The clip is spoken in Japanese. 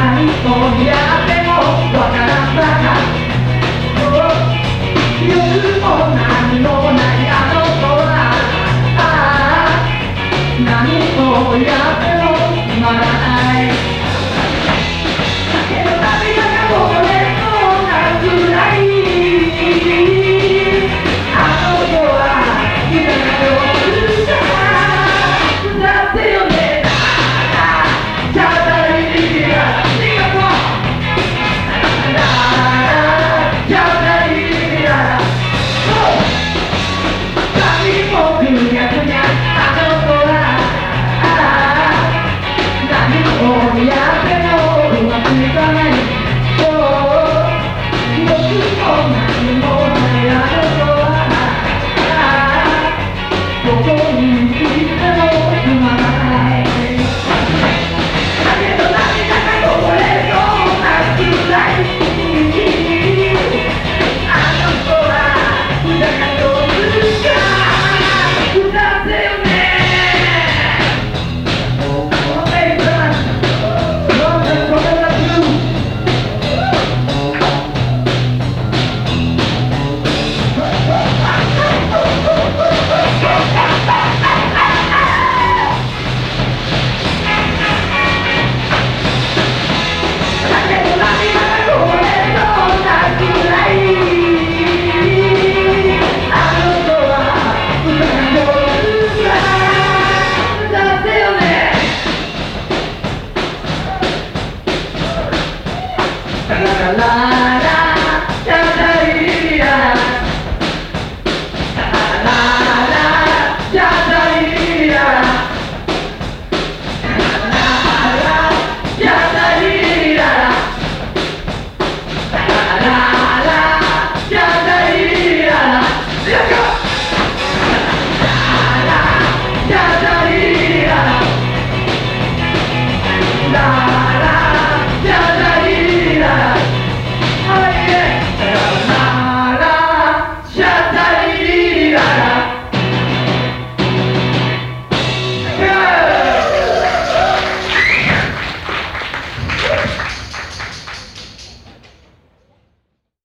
何をやっても分か alive.